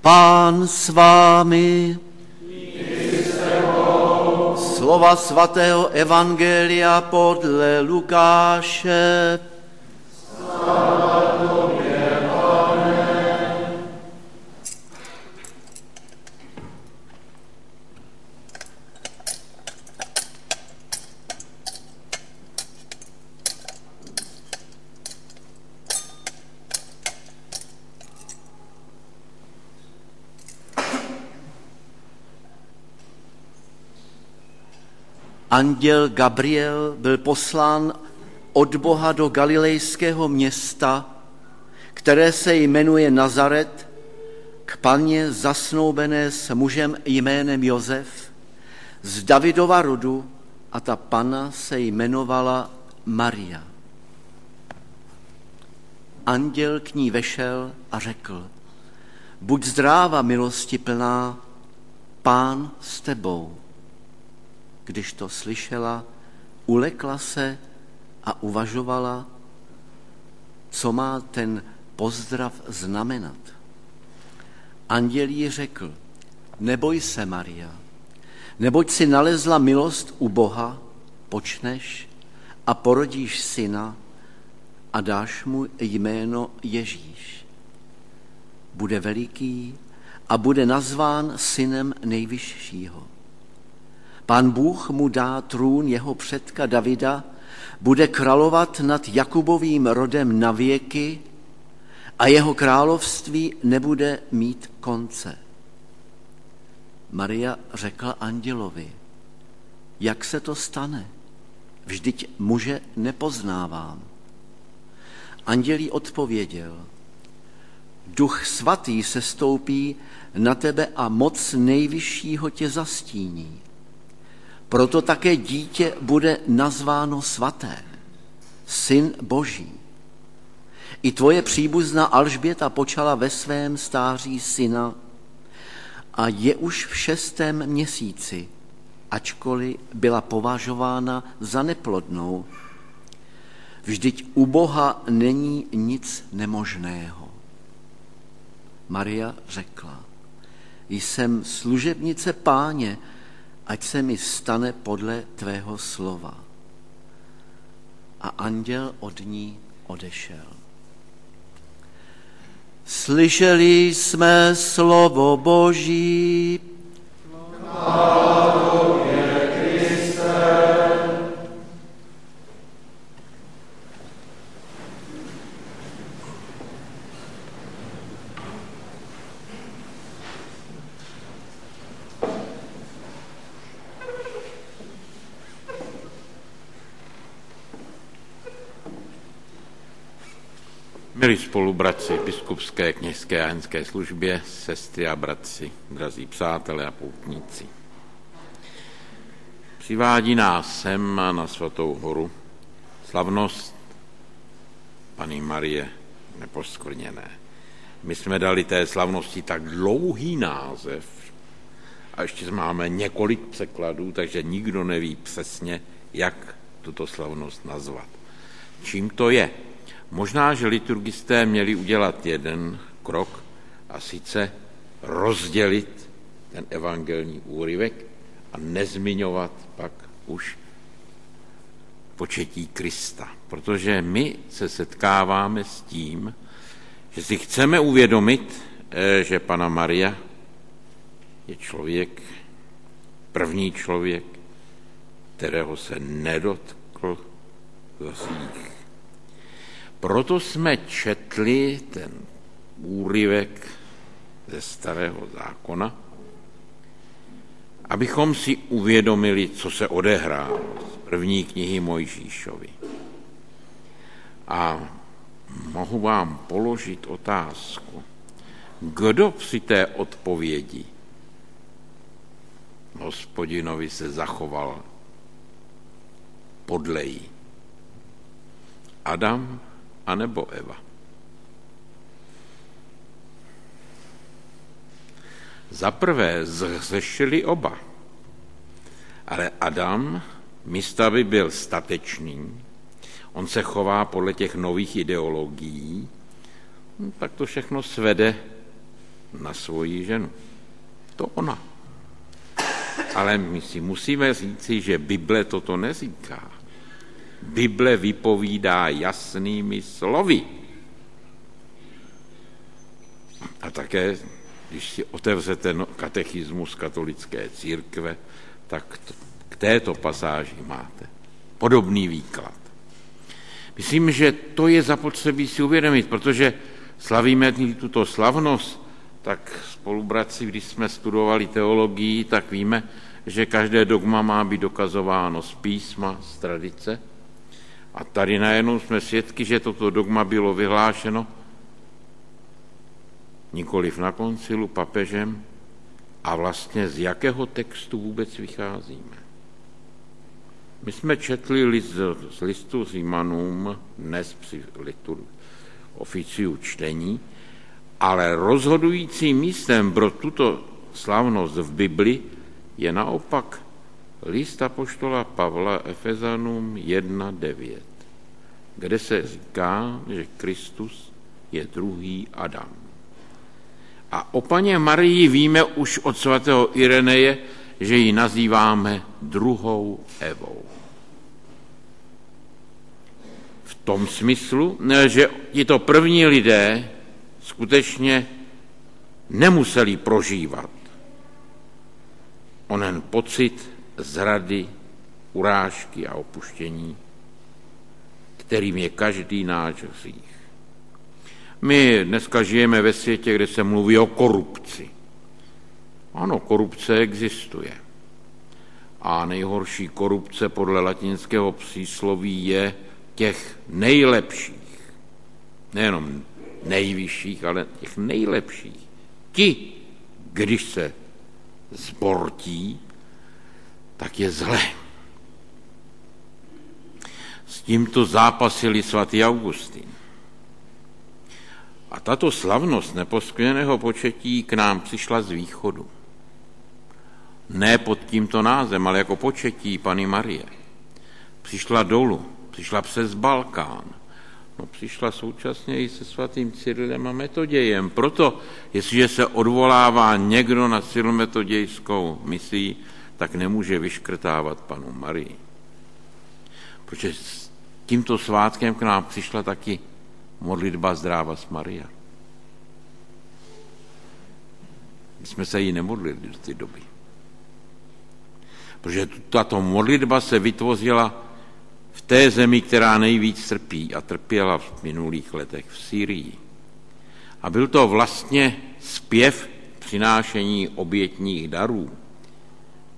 Pán s vámi. Slova svatého Evangelia podle Lukáše. Anděl Gabriel byl poslán od Boha do galilejského města, které se jmenuje Nazaret, k paně zasnoubené s mužem jménem Josef, z Davidova rodu a ta pana se jmenovala Maria. Anděl k ní vešel a řekl, buď zdráva, milosti plná, pán s tebou. Když to slyšela, ulekla se a uvažovala, co má ten pozdrav znamenat. Anděl jí řekl, neboj se, Maria, neboť si nalezla milost u Boha, počneš a porodíš syna a dáš mu jméno Ježíš. Bude veliký a bude nazván synem nejvyššího. Pán Bůh mu dá trůn jeho předka Davida, bude královat nad Jakubovým rodem na věky a jeho království nebude mít konce. Maria řekla andělovi, jak se to stane? Vždyť muže nepoznávám. Andělí odpověděl, duch svatý se stoupí na tebe a moc nejvyššího tě zastíní. Proto také dítě bude nazváno svaté, syn Boží. I tvoje příbuzná Alžběta počala ve svém stáří syna a je už v šestém měsíci, ačkoliv byla považována za neplodnou. Vždyť u Boha není nic nemožného. Maria řekla, jsem služebnice páně, ať se mi stane podle tvého slova. A anděl od ní odešel. Slyšeli jsme slovo Boží. Milí spolubratři biskupské, kněžské a jenské službě, sestry a bratři, drazí přátelé a poutníci. Přivádí nás sem na Svatou horu slavnost paní Marie neposkvrněné. My jsme dali té slavnosti tak dlouhý název a ještě máme několik překladů, takže nikdo neví přesně, jak tuto slavnost nazvat. Čím to je? Možná, že liturgisté měli udělat jeden krok a sice rozdělit ten evangelní úryvek a nezmiňovat pak už početí Krista. Protože my se setkáváme s tím, že si chceme uvědomit, eh, že Pana Maria je člověk, první člověk, kterého se nedotkl hřích proto jsme četli ten úryvek ze starého zákona, abychom si uvědomili, co se odehrálo z první knihy Mojžíšovi. A mohu vám položit otázku, kdo při té odpovědi hospodinovi se zachoval podle jí? Adam anebo Eva. Za prvé zřešili oba, ale Adam, místo aby byl statečný, on se chová podle těch nových ideologií, no, tak to všechno svede na svoji ženu. To ona. Ale my si musíme říci, že Bible toto neříká. Bible vypovídá jasnými slovy. A také, když si otevřete no, katechismus katolické církve, tak k této pasáži máte podobný výklad. Myslím, že to je zapotřebí si uvědomit, protože slavíme tuto slavnost, tak spolubratři, když jsme studovali teologii, tak víme, že každé dogma má být dokazováno z písma, z tradice. A tady najednou jsme svědky, že toto dogma bylo vyhlášeno nikoliv na koncilu papežem a vlastně z jakého textu vůbec vycházíme. My jsme četli list, z listu Římanům dnes při litur, oficiu čtení, ale rozhodujícím místem pro tuto slavnost v Bibli je naopak list apoštola Pavla Efezanům 1.9, kde se říká, že Kristus je druhý Adam. A o paně Marii víme už od svatého Ireneje, že ji nazýváme druhou Evou. V tom smyslu, že tito první lidé skutečně nemuseli prožívat onen pocit zrady, urážky a opuštění, kterým je každý náš hřích. My dneska žijeme ve světě, kde se mluví o korupci. Ano, korupce existuje. A nejhorší korupce podle latinského přísloví je těch nejlepších. Nejenom nejvyšších, ale těch nejlepších. Ti, když se zbortí, tak je zle. S tímto zápasili svatý Augustín. A tato slavnost neposkvěného početí k nám přišla z východu. Ne pod tímto názem, ale jako početí Pany Marie. Přišla dolů, přišla přes Balkán, no přišla současně i se svatým Cyrilem a Metodějem. Proto, jestliže se odvolává někdo na cyrilometodějskou misii, tak nemůže vyškrtávat panu Marii. Protože s tímto svátkem k nám přišla taky modlitba zdráva s Maria. My jsme se jí nemodlili do té doby. Protože tato modlitba se vytvořila v té zemi, která nejvíc trpí a trpěla v minulých letech v Syrii. A byl to vlastně zpěv přinášení obětních darů.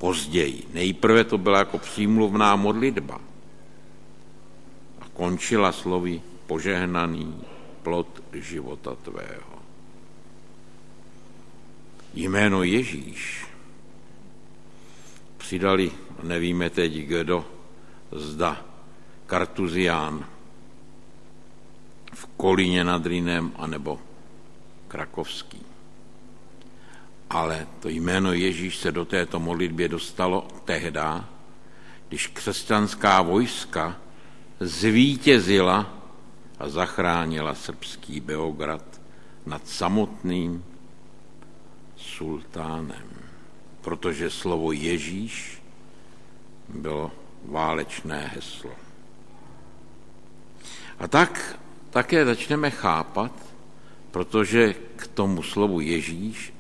Později. Nejprve to byla jako přímluvná modlitba. A končila slovy požehnaný plod života tvého. Jméno Ježíš přidali, nevíme teď kdo, zda Kartuzián v Kolíně nad Rýnem anebo Krakovský. Ale to jméno Ježíš se do této modlitbě dostalo tehdy, když křesťanská vojska zvítězila a zachránila srbský Beograd nad samotným sultánem, protože slovo Ježíš bylo válečné heslo. A tak také začneme chápat, protože k tomu slovu Ježíš,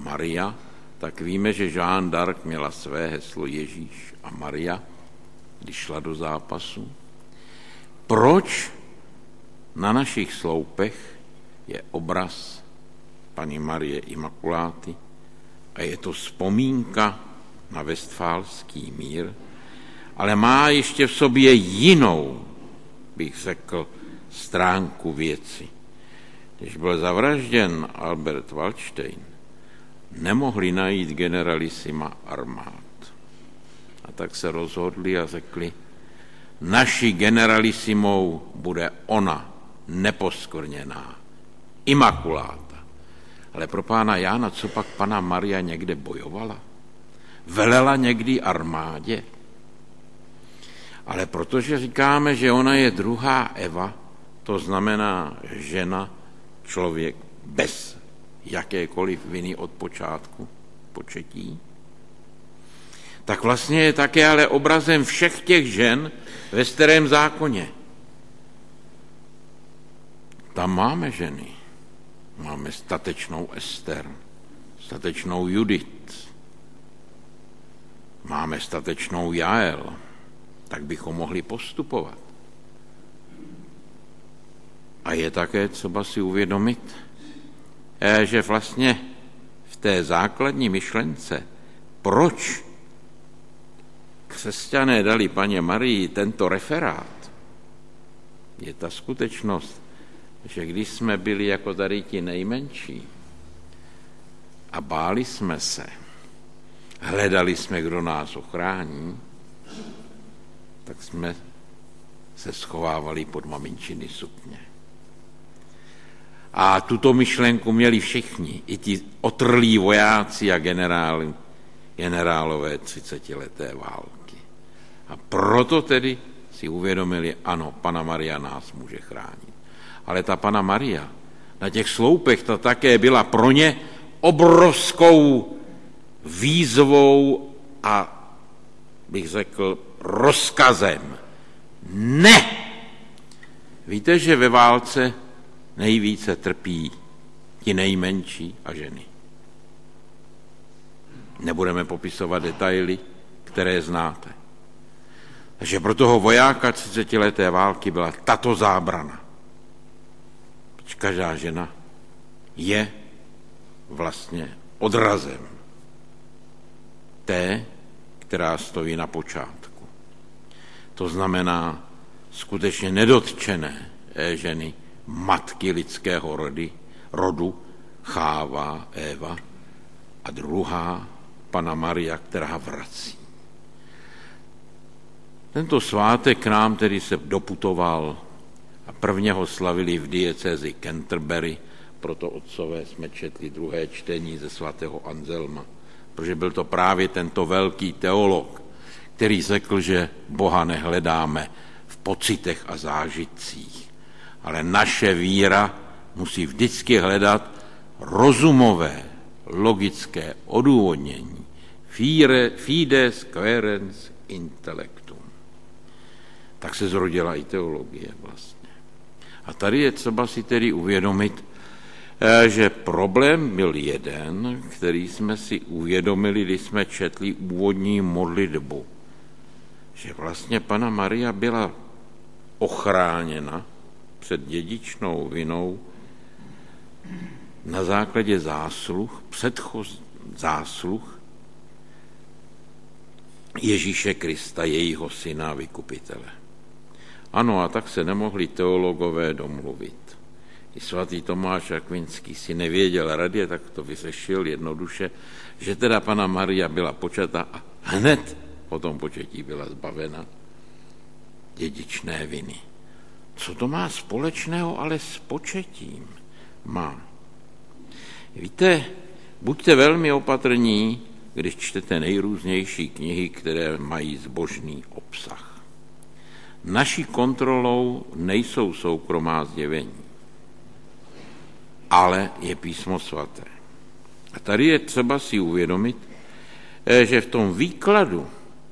Maria, tak víme, že Jean d'Arc měla své heslo Ježíš a Maria, když šla do zápasu. Proč na našich sloupech je obraz paní Marie Imakuláty a je to vzpomínka na vestfálský mír, ale má ještě v sobě jinou, bych řekl, stránku věci. Když byl zavražděn Albert Waldstein, nemohli najít generalisima armád. A tak se rozhodli a řekli, naší generalisimou bude ona, neposkvrněná, imakuláta. Ale pro pána Jána, co pak pana Maria někde bojovala? Velela někdy armádě? Ale protože říkáme, že ona je druhá Eva, to znamená žena, člověk bez jakékoliv viny od počátku početí, tak vlastně je také ale obrazem všech těch žen ve starém zákoně. Tam máme ženy. Máme statečnou Ester, statečnou Judit, máme statečnou Jael, tak bychom mohli postupovat. A je také třeba si uvědomit, že vlastně v té základní myšlence, proč křesťané dali paně Marii tento referát, je ta skutečnost, že když jsme byli jako tady ti nejmenší a báli jsme se, hledali jsme, kdo nás ochrání, tak jsme se schovávali pod maminčiny sukně. A tuto myšlenku měli všichni, i ti otrlí vojáci a generáli, generálové třicetileté války. A proto tedy si uvědomili, ano, Pana Maria nás může chránit. Ale ta Pana Maria na těch sloupech to také byla pro ně obrovskou výzvou a bych řekl rozkazem. Ne! Víte, že ve válce nejvíce trpí ti nejmenší a ženy. Nebudeme popisovat detaily, které znáte. Takže pro toho vojáka 30 leté války byla tato zábrana. Každá žena je vlastně odrazem té, která stojí na počátku. To znamená skutečně nedotčené ženy, matky lidského rody, rodu, Cháva, Eva a druhá Pana Maria, která vrací. Tento svátek k nám tedy se doputoval a prvně ho slavili v diecézi Canterbury, proto otcové jsme četli druhé čtení ze svatého Anzelma, protože byl to právě tento velký teolog, který řekl, že Boha nehledáme v pocitech a zážitcích, ale naše víra musí vždycky hledat rozumové, logické odůvodnění. Fide, fides querens intellectum. Tak se zrodila i teologie vlastně. A tady je třeba si tedy uvědomit, eh, že problém byl jeden, který jsme si uvědomili, když jsme četli úvodní modlitbu. Že vlastně Pana Maria byla ochráněna před dědičnou vinou na základě zásluh, předchoz zásluh Ježíše Krista, jejího syna a vykupitele. Ano, a tak se nemohli teologové domluvit. I svatý Tomáš Akvinský si nevěděl rady, tak to vyřešil jednoduše, že teda pana Maria byla počata a hned po tom početí byla zbavena dědičné viny. Co to má společného ale s početím? Má. Víte, buďte velmi opatrní, když čtete nejrůznější knihy, které mají zbožný obsah. Naší kontrolou nejsou soukromá zjevení, ale je písmo svaté. A tady je třeba si uvědomit, eh, že v tom výkladu,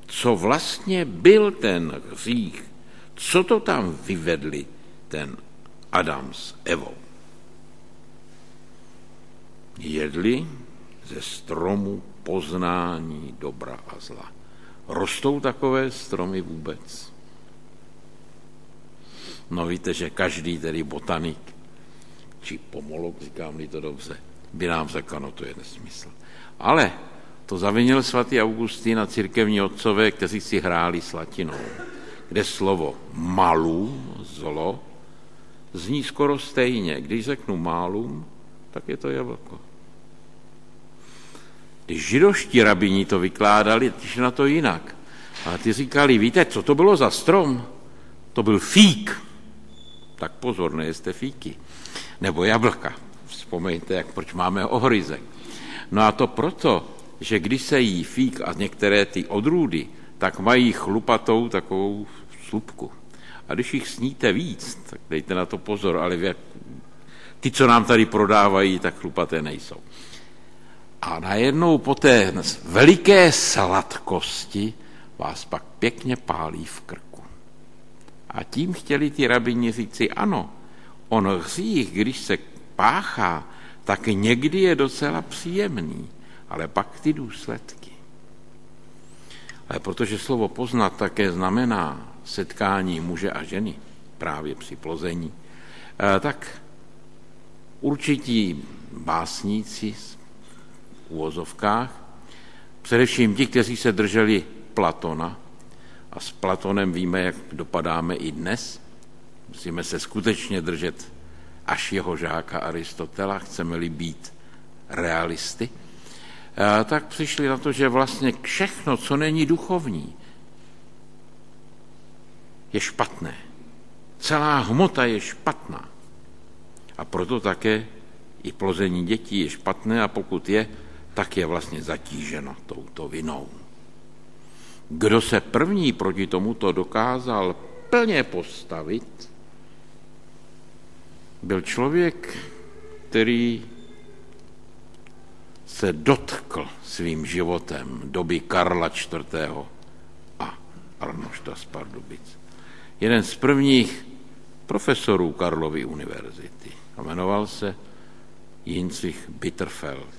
co vlastně byl ten hřích, co to tam vyvedli ten Adam s Evou. Jedli ze stromu poznání dobra a zla. Rostou takové stromy vůbec? No víte, že každý tedy botanik, či pomolog, říkám-li to dobře, by nám řekl, no to je nesmysl. Ale to zavinil svatý Augustín a církevní otcové, kteří si hráli s latinou, kde slovo malum, zlo, zní skoro stejně. Když řeknu malum, tak je to jablko. Když židoští rabini to vykládali, když na to jinak. A ty říkali, víte, co to bylo za strom? To byl fík tak pozor, nejeste fíky. Nebo jablka. Vzpomeňte, jak proč máme ohryzek. No a to proto, že když se jí fík a některé ty odrůdy, tak mají chlupatou takovou slupku. A když jich sníte víc, tak dejte na to pozor, ale jak, Ty, co nám tady prodávají, tak chlupaté nejsou. A najednou po té veliké sladkosti vás pak pěkně pálí v krku. A tím chtěli ty rabini říci, ano, on hřích, když se páchá, tak někdy je docela příjemný, ale pak ty důsledky. Ale protože slovo poznat také znamená setkání muže a ženy, právě při plození, eh, tak určití básníci v úvozovkách, především ti, kteří se drželi Platona, a s Platonem víme, jak dopadáme i dnes, musíme se skutečně držet až jeho žáka Aristotela, chceme-li být realisty, tak přišli na to, že vlastně všechno, co není duchovní, je špatné. Celá hmota je špatná. A proto také i plození dětí je špatné a pokud je, tak je vlastně zatíženo touto vinou. Kdo se první proti tomuto dokázal plně postavit, byl člověk, který se dotkl svým životem doby Karla IV. a Arnošta z Pardubic. Jeden z prvních profesorů Karlovy univerzity a jmenoval se Jindřich Bitterfeld.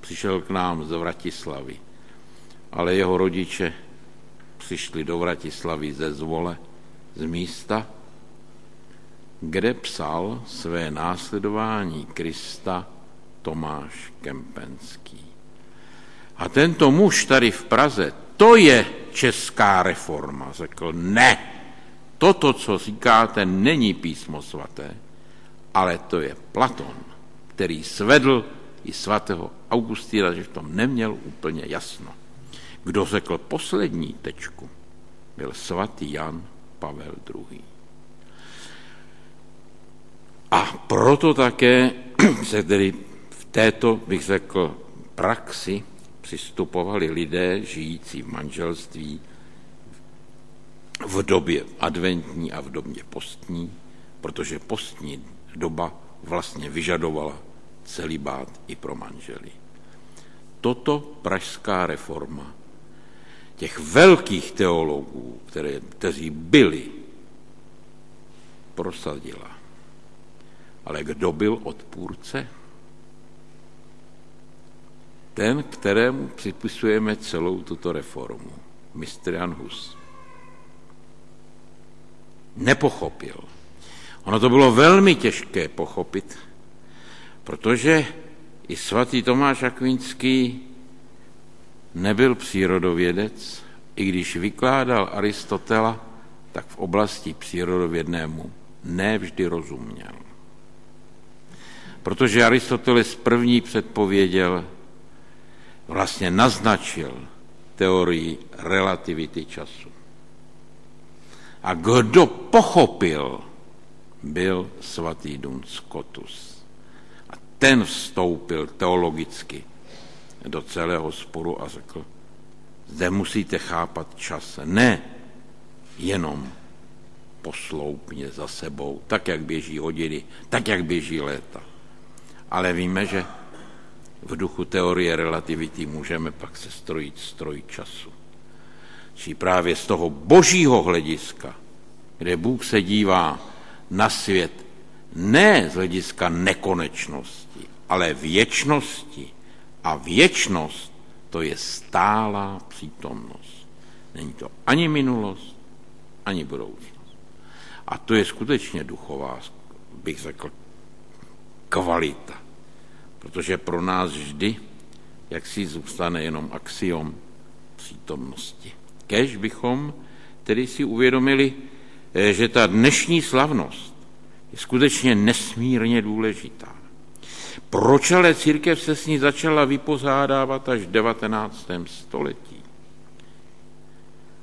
Přišel k nám z Vratislavy, ale jeho rodiče přišli do Vratislavy ze Zvole, z místa, kde psal své následování Krista Tomáš Kempenský. A tento muž tady v Praze, to je česká reforma, řekl ne. Toto, co říkáte, není písmo svaté, ale to je Platon, který svedl i svatého Augustína, že v tom neměl úplně jasno. Kdo řekl poslední tečku, byl svatý Jan Pavel II. A proto také se tedy v této, bych řekl, praxi přistupovali lidé žijící v manželství v době adventní a v době postní, protože postní doba vlastně vyžadovala celibát i pro manžely. Toto pražská reforma těch velkých teologů, které, kteří byli, prosadila. Ale kdo byl odpůrce? Ten, kterému připisujeme celou tuto reformu, mistr Jan Hus. Nepochopil. Ono to bylo velmi těžké pochopit, protože i svatý Tomáš Akvinský nebyl přírodovědec, i když vykládal Aristotela, tak v oblasti přírodovědnému nevždy rozuměl. Protože Aristoteles první předpověděl, vlastně naznačil teorii relativity času. A kdo pochopil, byl svatý Duns Scotus. A ten vstoupil teologicky do celého sporu a řekl, zde musíte chápat čas, ne jenom posloupně za sebou, tak, jak běží hodiny, tak, jak běží léta. Ale víme, že v duchu teorie relativity můžeme pak se strojit stroj času. Či právě z toho božího hlediska, kde Bůh se dívá na svět ne z hlediska nekonečnosti, ale věčnosti, a věčnost to je stálá přítomnost. Není to ani minulost, ani budoucnost. A to je skutečně duchová, bych řekl, kvalita. Protože pro nás vždy, jak si zůstane jenom axiom přítomnosti. Kež bychom tedy si uvědomili, eh, že ta dnešní slavnost je skutečně nesmírně důležitá. Proč ale církev se s ní začala vypořádávat až v 19. století?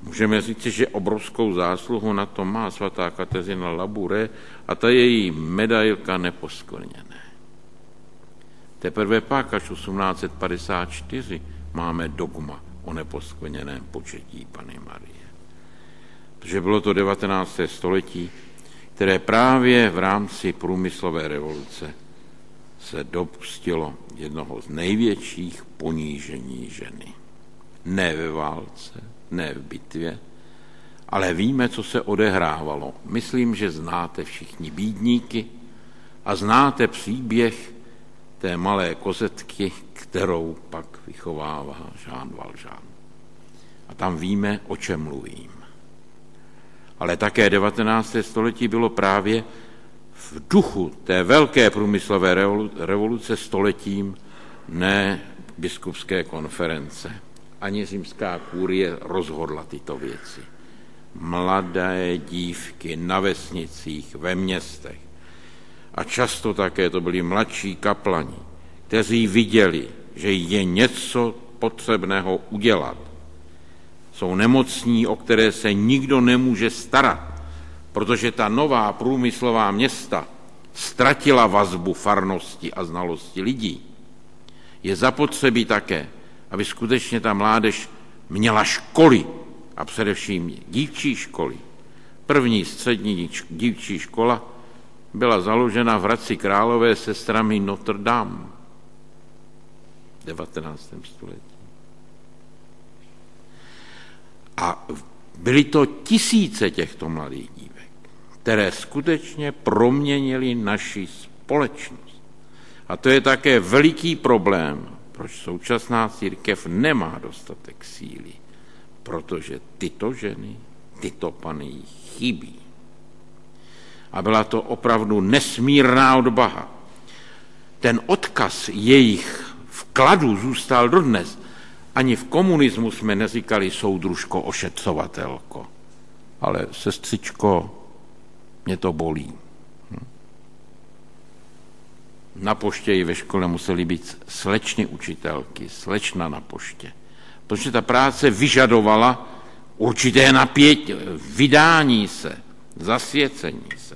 Můžeme říct, že obrovskou zásluhu na to má svatá Kateřina Labure a ta její medailka neposkvrněné. Teprve pak až 1854 máme dogma o neposkvrněném početí Pany Marie. Protože bylo to 19. století, které právě v rámci průmyslové revoluce se dopustilo jednoho z největších ponížení ženy. Ne ve válce, ne v bitvě, ale víme, co se odehrávalo. Myslím, že znáte všichni bídníky a znáte příběh té malé kozetky, kterou pak vychovává Jean Valjean. A tam víme, o čem mluvím. Ale také 19. století bylo právě v duchu té velké průmyslové revoluce stoletím ne biskupské konference. Ani římská kůrie rozhodla tyto věci. Mladé dívky na vesnicích, ve městech. A často také to byli mladší kaplani, kteří viděli, že je něco potřebného udělat. Jsou nemocní, o které se nikdo nemůže starat protože ta nová průmyslová města ztratila vazbu farnosti a znalosti lidí. Je zapotřebí také, aby skutečně ta mládež měla školy a především dívčí školy. První střední dívčí škola byla založena v Hradci Králové sestrami Notre Dame 19. století. A byly to tisíce těchto mladých dívek které skutečně proměnily naši společnost. A to je také veliký problém, proč současná církev nemá dostatek síly, protože tyto ženy, tyto pany chybí. A byla to opravdu nesmírná odbaha. Ten odkaz jejich vkladu zůstal dodnes. Ani v komunismu jsme neříkali soudružko ošetřovatelko, ale sestřičko mě to bolí. Hm. Na poště i ve škole museli být slečny učitelky, slečna na poště. Protože ta práce vyžadovala určité napětí, vydání se, zasvěcení se.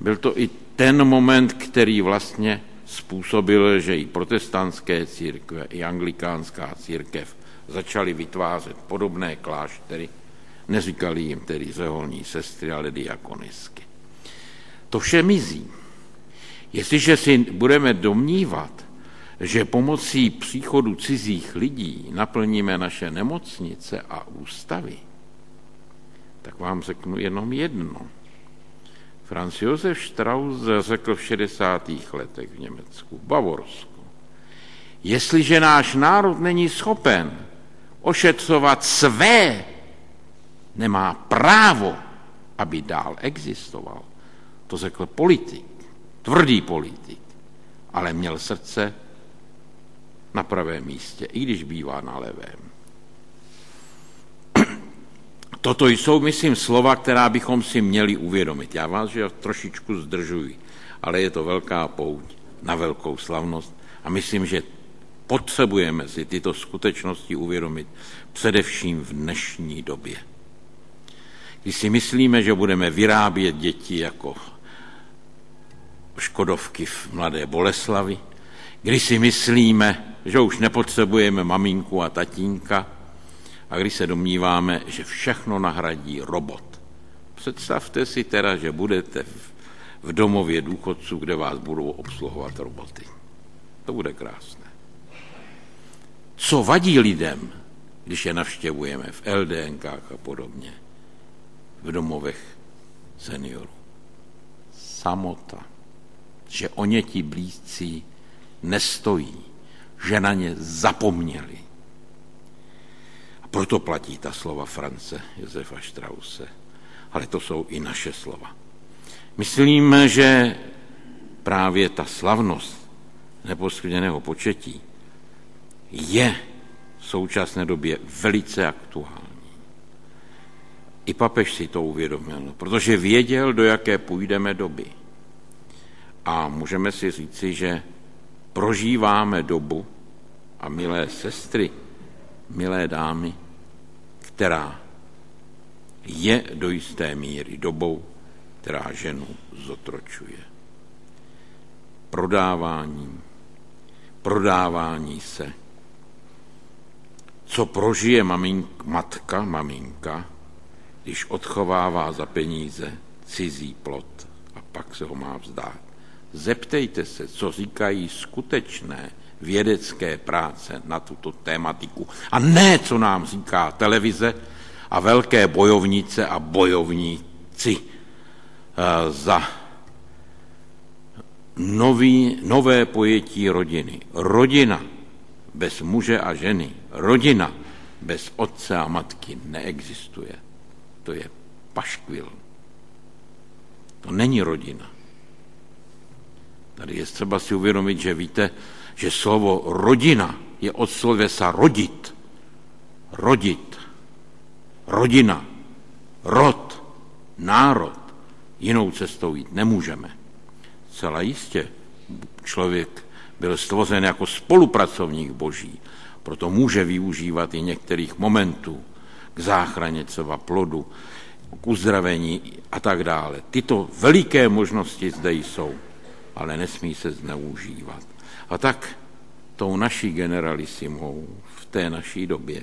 Byl to i ten moment, který vlastně způsobil, že i protestantské církve, i anglikánská církev začaly vytvářet podobné kláštery, Neříkali jim tedy řeholní sestry, ale diakonisky. To vše mizí. Jestliže si budeme domnívat, že pomocí příchodu cizích lidí naplníme naše nemocnice a ústavy, tak vám řeknu jenom jedno. Franz Josef Strauss řekl v 60. letech v Německu, v Bavorsku, jestliže náš národ není schopen ošetřovat své nemá právo, aby dál existoval. To řekl politik, tvrdý politik, ale měl srdce na pravém místě, i když bývá na levém. Toto jsou, myslím, slova, která bychom si měli uvědomit. Já vás, že trošičku zdržuji, ale je to velká pouť na velkou slavnost a myslím, že potřebujeme si tyto skutečnosti uvědomit především v dnešní době. Když si myslíme, že budeme vyrábět děti jako Škodovky v Mladé Boleslavi, když si myslíme, že už nepotřebujeme maminku a tatínka a když se domníváme, že všechno nahradí robot. Představte si teda, že budete v domově důchodců, kde vás budou obsluhovat roboty. To bude krásné. Co vadí lidem, když je navštěvujeme v LDNkách a podobně? v domovech seniorů. Samota, že o ně ti blízcí nestojí, že na ně zapomněli. Proto platí ta slova France Josefa Strause. Ale to jsou i naše slova. Myslím, že právě ta slavnost neposklněného početí je v současné době velice aktuální. I papež si to uvědomil, protože věděl, do jaké půjdeme doby. A můžeme si říci, že prožíváme dobu a milé sestry, milé dámy, která je do jisté míry dobou, která ženu zotročuje. Prodáváním, prodávání se. Co prožije mamink, matka, maminka, když odchovává za peníze cizí plot a pak se ho má vzdát. Zeptejte se, co říkají skutečné vědecké práce na tuto tématiku. A ne, co nám říká televize a velké bojovnice a bojovníci eh, za nový, nové pojetí rodiny. Rodina bez muže a ženy, rodina bez otce a matky neexistuje. To je paškvil. To není rodina. Tady je třeba si uvědomit, že víte, že slovo rodina je od slovesa rodit. Rodit. Rodina. Rod. Národ. Jinou cestou jít nemůžeme. Celá jistě člověk byl stvořen jako spolupracovník boží, proto může využívat i některých momentů k záchraně třeba plodu, k uzdravení a tak dále. Tyto veliké možnosti zde jsou, ale nesmí se zneužívat. A tak tou naší generalisimou v té naší době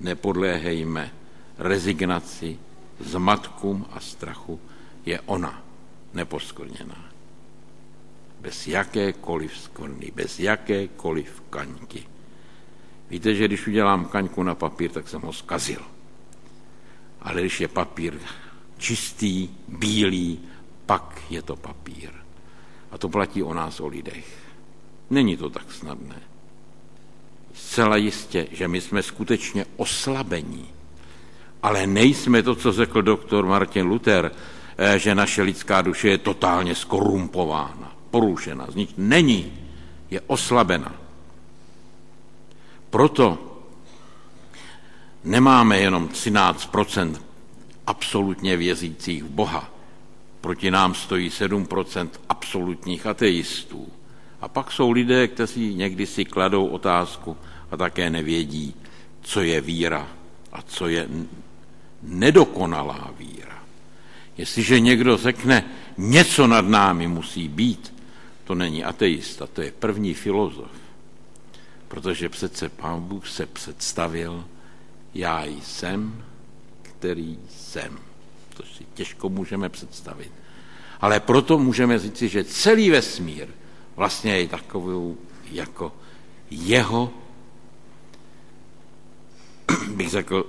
nepodléhejme rezignaci, zmatkům a strachu je ona neposkorněná. Bez jakékoliv skvrny, bez jakékoliv kaňky. Víte, že když udělám kaňku na papír, tak jsem ho zkazil. Ale když je papír čistý, bílý, pak je to papír. A to platí o nás, o lidech. Není to tak snadné. Zcela jistě, že my jsme skutečně oslabení, ale nejsme to, co řekl doktor Martin Luther, eh, že naše lidská duše je totálně skorumpována, porušena, z nich není, je oslabena. Proto nemáme jenom 13% absolutně věřících v Boha. Proti nám stojí 7% absolutních ateistů. A pak jsou lidé, kteří někdy si kladou otázku a také nevědí, co je víra a co je nedokonalá víra. Jestliže někdo řekne, něco nad námi musí být, to není ateista, to je první filozof. Protože přece pán Bůh se představil, já jsem, který jsem. To si těžko můžeme představit. Ale proto můžeme říci, že celý vesmír vlastně je takovou jako jeho, bych řekl,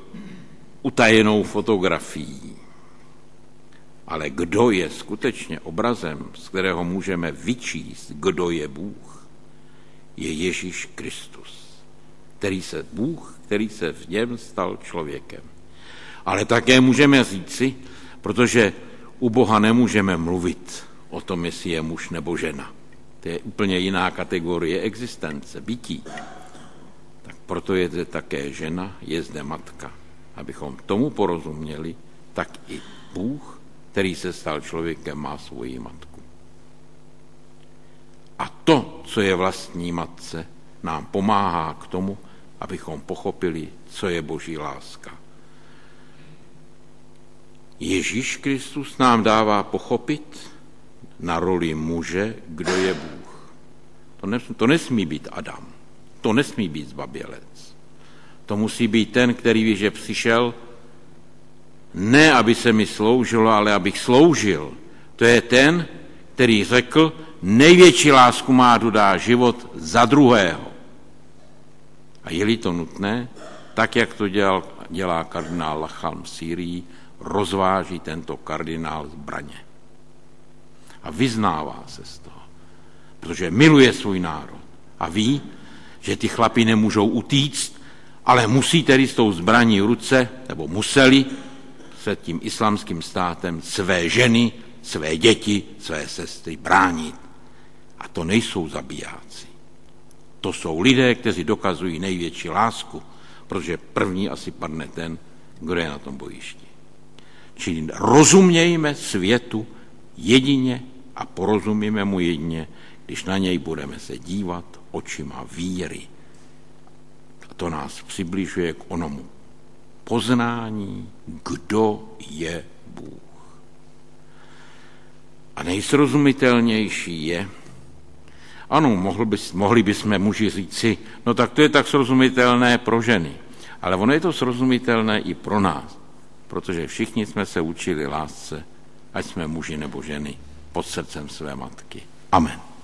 utajenou fotografií. Ale kdo je skutečně obrazem, z kterého můžeme vyčíst, kdo je Bůh, je Ježíš Kristus, který se Bůh, který se v něm stal člověkem. Ale také můžeme říci, protože u Boha nemůžeme mluvit o tom, jestli je muž nebo žena. To je úplně jiná kategorie existence, bytí. Tak proto je zde také žena, je zde matka. Abychom tomu porozuměli, tak i Bůh, který se stal člověkem, má svoji matku. A to, co je vlastní matce, nám pomáhá k tomu, abychom pochopili, co je boží láska. Ježíš Kristus nám dává pochopit, na roli muže, kdo je Bůh. To, ne, to nesmí být Adam, to nesmí být zbabělec. To musí být ten, který ví, že přišel ne, aby se mi sloužilo, ale abych sloužil. To je ten, který řekl, největší lásku má dodá život za druhého. A je-li to nutné, tak jak to dělal, dělá kardinál Lachalm v Sýrii, rozváží tento kardinál zbraně a vyznává se z toho, protože miluje svůj národ a ví, že ty chlapi nemůžou utíct, ale musí tedy s tou zbraní v ruce, nebo museli před tím islamským státem své ženy, své děti, své sestry bránit. A to nejsou zabijáci. To jsou lidé, kteří dokazují největší lásku, protože první asi padne ten, kdo je na tom bojišti. Čili rozumějme světu jedině a porozumíme mu jedině, když na něj budeme se dívat očima víry. A to nás přibližuje k onomu poznání, kdo je Bůh. A nejsrozumitelnější je, ano, mohli, bys, mohli bychom muži říci, no tak to je tak srozumitelné pro ženy, ale ono je to srozumitelné i pro nás, protože všichni jsme se učili lásce, ať jsme muži nebo ženy pod srdcem své matky. Amen.